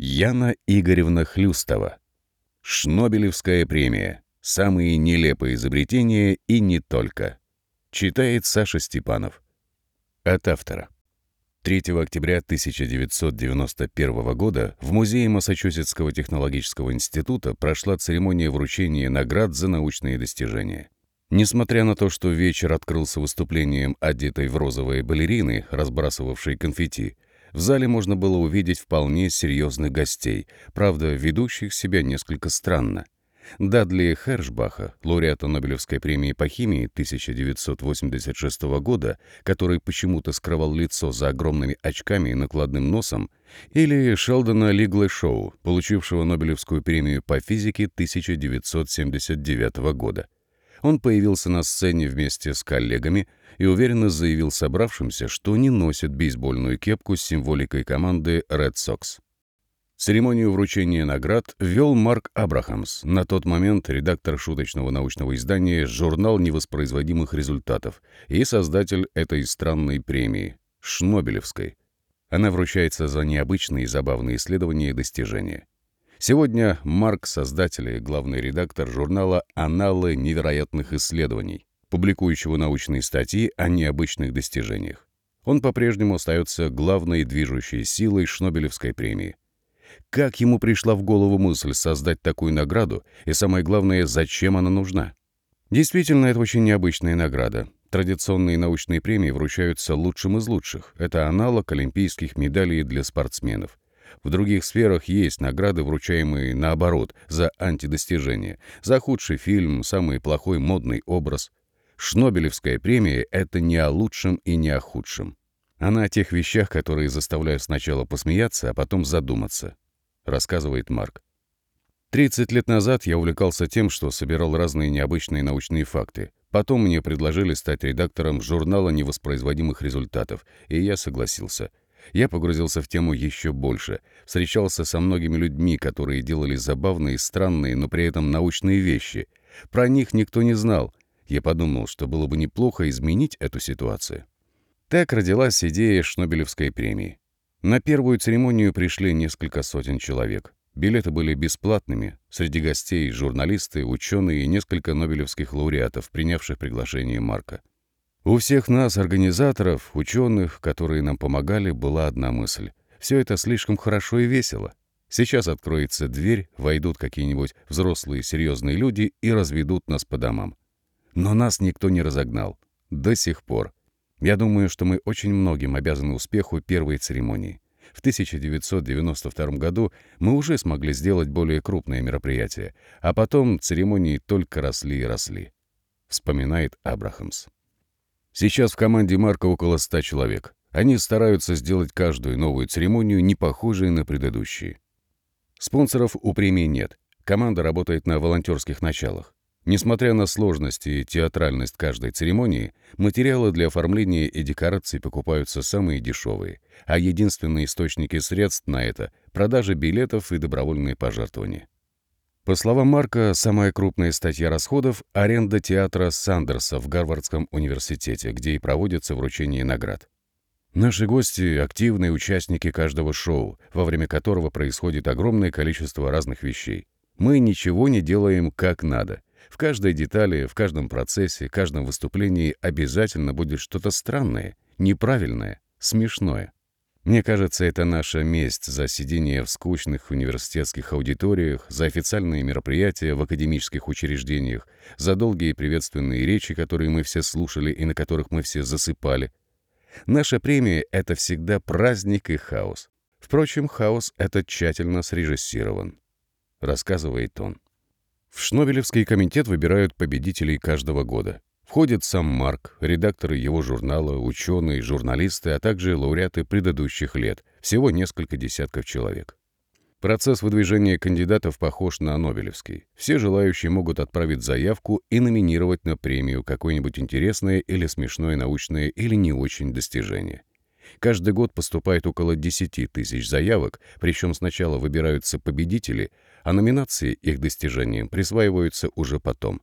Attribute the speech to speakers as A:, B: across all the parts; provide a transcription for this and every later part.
A: Яна Игоревна Хлюстова. Шнобелевская премия. Самые нелепые изобретения и не только. Читает Саша Степанов. От автора. 3 октября 1991 года в Музее Массачусетского технологического института прошла церемония вручения наград за научные достижения. Несмотря на то, что вечер открылся выступлением одетой в розовые балерины, разбрасывавшей конфетти, в зале можно было увидеть вполне серьезных гостей, правда, ведущих себя несколько странно. Дадли Хершбаха, лауреата Нобелевской премии по химии 1986 года, который почему-то скрывал лицо за огромными очками и накладным носом, или Шелдона Лигле Шоу, получившего Нобелевскую премию по физике 1979 года. Он появился на сцене вместе с коллегами и уверенно заявил собравшимся, что не носит бейсбольную кепку с символикой команды Red Sox. Церемонию вручения наград вел Марк Абрахамс, на тот момент редактор шуточного научного издания «Журнал невоспроизводимых результатов» и создатель этой странной премии — Шнобелевской. Она вручается за необычные и забавные исследования и достижения. Сегодня Марк — создатель и главный редактор журнала «Аналы невероятных исследований», публикующего научные статьи о необычных достижениях. Он по-прежнему остается главной движущей силой Шнобелевской премии. Как ему пришла в голову мысль создать такую награду, и самое главное, зачем она нужна? Действительно, это очень необычная награда. Традиционные научные премии вручаются лучшим из лучших. Это аналог олимпийских медалей для спортсменов. В других сферах есть награды, вручаемые наоборот, за антидостижения, за худший фильм, самый плохой модный образ. Шнобелевская премия — это не о лучшем и не о худшем. Она о тех вещах, которые заставляют сначала посмеяться, а потом задуматься, рассказывает Марк. 30 лет назад я увлекался тем, что собирал разные необычные научные факты. Потом мне предложили стать редактором журнала невоспроизводимых результатов, и я согласился. Я погрузился в тему еще больше, встречался со многими людьми, которые делали забавные, странные, но при этом научные вещи. Про них никто не знал. Я подумал, что было бы неплохо изменить эту ситуацию. Так родилась идея Шнобелевской премии. На первую церемонию пришли несколько сотен человек. Билеты были бесплатными. Среди гостей — журналисты, ученые и несколько нобелевских лауреатов, принявших приглашение Марка. У всех нас, организаторов, ученых, которые нам помогали, была одна мысль. Все это слишком хорошо и весело. Сейчас откроется дверь, войдут какие-нибудь взрослые серьезные люди и разведут нас по домам. Но нас никто не разогнал. До сих пор. Я думаю, что мы очень многим обязаны успеху первой церемонии. В 1992 году мы уже смогли сделать более крупное мероприятие, а потом церемонии только росли и росли. Вспоминает Абрахамс. Сейчас в команде Марка около 100 человек. Они стараются сделать каждую новую церемонию не похожей на предыдущие. Спонсоров у премии нет. Команда работает на волонтерских началах. Несмотря на сложности и театральность каждой церемонии, материалы для оформления и декораций покупаются самые дешевые, а единственные источники средств на это — продажа билетов и добровольные пожертвования. По словам Марка, самая крупная статья расходов — аренда театра Сандерса в Гарвардском университете, где и проводится вручение наград. Наши гости — активные участники каждого шоу, во время которого происходит огромное количество разных вещей. Мы ничего не делаем как надо — в каждой детали, в каждом процессе, каждом выступлении обязательно будет что-то странное, неправильное, смешное. Мне кажется, это наша месть за сидение в скучных университетских аудиториях, за официальные мероприятия в академических учреждениях, за долгие приветственные речи, которые мы все слушали и на которых мы все засыпали. Наша премия — это всегда праздник и хаос. Впрочем, хаос этот тщательно срежиссирован, рассказывает он. В Шнобелевский комитет выбирают победителей каждого года. Входит сам Марк, редакторы его журнала, ученые, журналисты, а также лауреаты предыдущих лет, всего несколько десятков человек. Процесс выдвижения кандидатов похож на Нобелевский. Все желающие могут отправить заявку и номинировать на премию какое-нибудь интересное или смешное научное или не очень достижение. Каждый год поступает около 10 тысяч заявок, причем сначала выбираются победители, а номинации их достижениям присваиваются уже потом.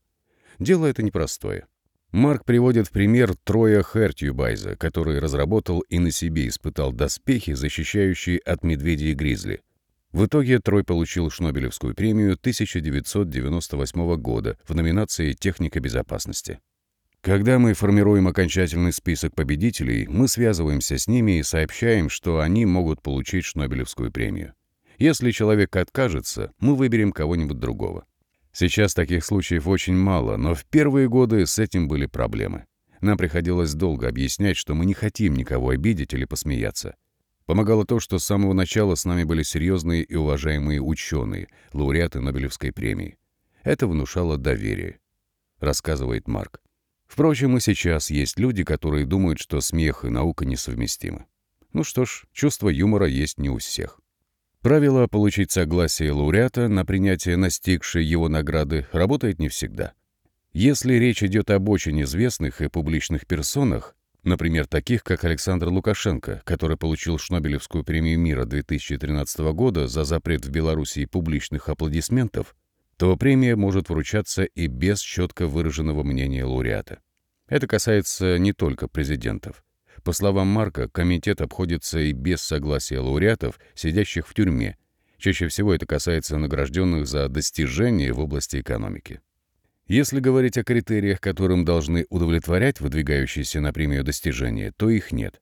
A: Дело это непростое. Марк приводит в пример Троя Хертьюбайза, который разработал и на себе испытал доспехи, защищающие от медведей и гризли. В итоге Трой получил Шнобелевскую премию 1998 года в номинации «Техника безопасности». Когда мы формируем окончательный список победителей, мы связываемся с ними и сообщаем, что они могут получить Шнобелевскую премию. Если человек откажется, мы выберем кого-нибудь другого. Сейчас таких случаев очень мало, но в первые годы с этим были проблемы. Нам приходилось долго объяснять, что мы не хотим никого обидеть или посмеяться. Помогало то, что с самого начала с нами были серьезные и уважаемые ученые, лауреаты Нобелевской премии. Это внушало доверие, рассказывает Марк. Впрочем, и сейчас есть люди, которые думают, что смех и наука несовместимы. Ну что ж, чувство юмора есть не у всех. Правило получить согласие лауреата на принятие настигшей его награды работает не всегда. Если речь идет об очень известных и публичных персонах, например, таких как Александр Лукашенко, который получил Шнобелевскую премию мира 2013 года за запрет в Белоруссии публичных аплодисментов, то премия может вручаться и без четко выраженного мнения лауреата. Это касается не только президентов. По словам Марка, комитет обходится и без согласия лауреатов, сидящих в тюрьме. Чаще всего это касается награжденных за достижения в области экономики. Если говорить о критериях, которым должны удовлетворять выдвигающиеся на премию достижения, то их нет.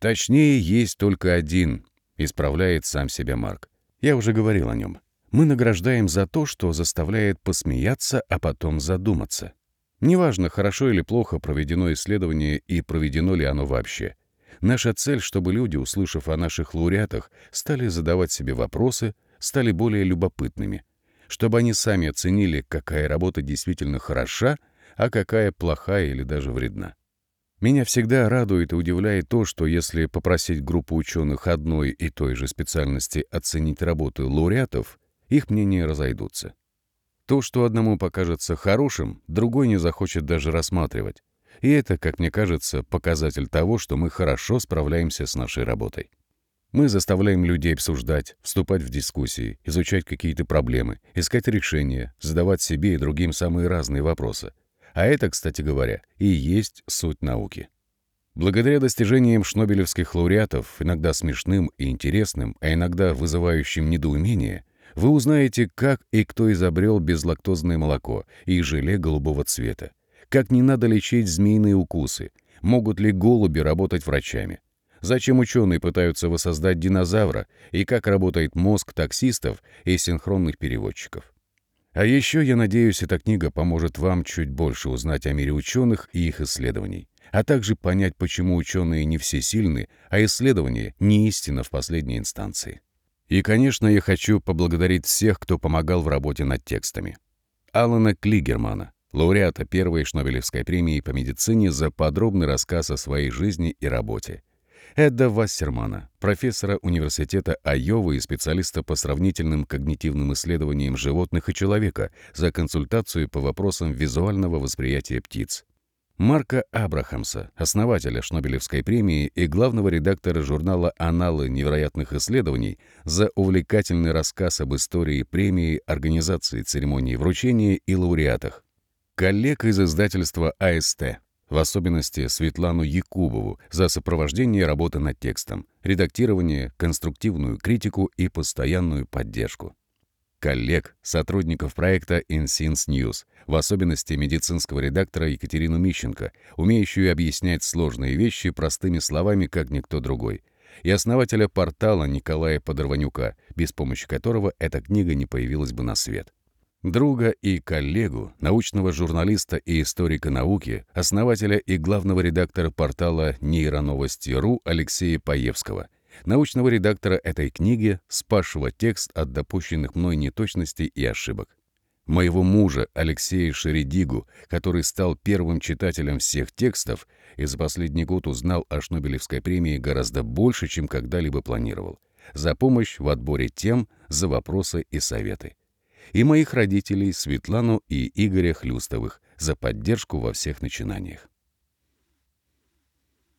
A: Точнее, есть только один, исправляет сам себя Марк. Я уже говорил о нем. Мы награждаем за то, что заставляет посмеяться, а потом задуматься. Неважно, хорошо или плохо проведено исследование и проведено ли оно вообще. Наша цель, чтобы люди, услышав о наших лауреатах, стали задавать себе вопросы, стали более любопытными, чтобы они сами оценили, какая работа действительно хороша, а какая плохая или даже вредна. Меня всегда радует и удивляет то, что если попросить группу ученых одной и той же специальности оценить работы лауреатов, их мнения разойдутся. То, что одному покажется хорошим, другой не захочет даже рассматривать. И это, как мне кажется, показатель того, что мы хорошо справляемся с нашей работой. Мы заставляем людей обсуждать, вступать в дискуссии, изучать какие-то проблемы, искать решения, задавать себе и другим самые разные вопросы. А это, кстати говоря, и есть суть науки. Благодаря достижениям шнобелевских лауреатов, иногда смешным и интересным, а иногда вызывающим недоумение, вы узнаете, как и кто изобрел безлактозное молоко и желе голубого цвета, как не надо лечить змеиные укусы, могут ли голуби работать врачами, зачем ученые пытаются воссоздать динозавра и как работает мозг таксистов и синхронных переводчиков. А еще, я надеюсь, эта книга поможет вам чуть больше узнать о мире ученых и их исследований, а также понять, почему ученые не все сильны, а исследования не истина в последней инстанции. И, конечно, я хочу поблагодарить всех, кто помогал в работе над текстами. Алана Клигермана, лауреата первой Шнобелевской премии по медицине за подробный рассказ о своей жизни и работе. Эдда Вассермана, профессора Университета Айовы и специалиста по сравнительным когнитивным исследованиям животных и человека за консультацию по вопросам визуального восприятия птиц. Марка Абрахамса, основателя Шнобелевской премии и главного редактора журнала «Аналы невероятных исследований» за увлекательный рассказ об истории премии, организации церемонии вручения и лауреатах. Коллег из издательства АСТ, в особенности Светлану Якубову за сопровождение работы над текстом, редактирование, конструктивную критику и постоянную поддержку коллег, сотрудников проекта InSense News, в особенности медицинского редактора Екатерину Мищенко, умеющую объяснять сложные вещи простыми словами, как никто другой, и основателя портала Николая Подорванюка, без помощи которого эта книга не появилась бы на свет. Друга и коллегу, научного журналиста и историка науки, основателя и главного редактора портала нейроновости.ру Алексея Паевского – научного редактора этой книги, спасшего текст от допущенных мной неточностей и ошибок. Моего мужа Алексея Шередигу, который стал первым читателем всех текстов и за последний год узнал о Шнобелевской премии гораздо больше, чем когда-либо планировал, за помощь в отборе тем, за вопросы и советы. И моих родителей Светлану и Игоря Хлюстовых за поддержку во всех начинаниях.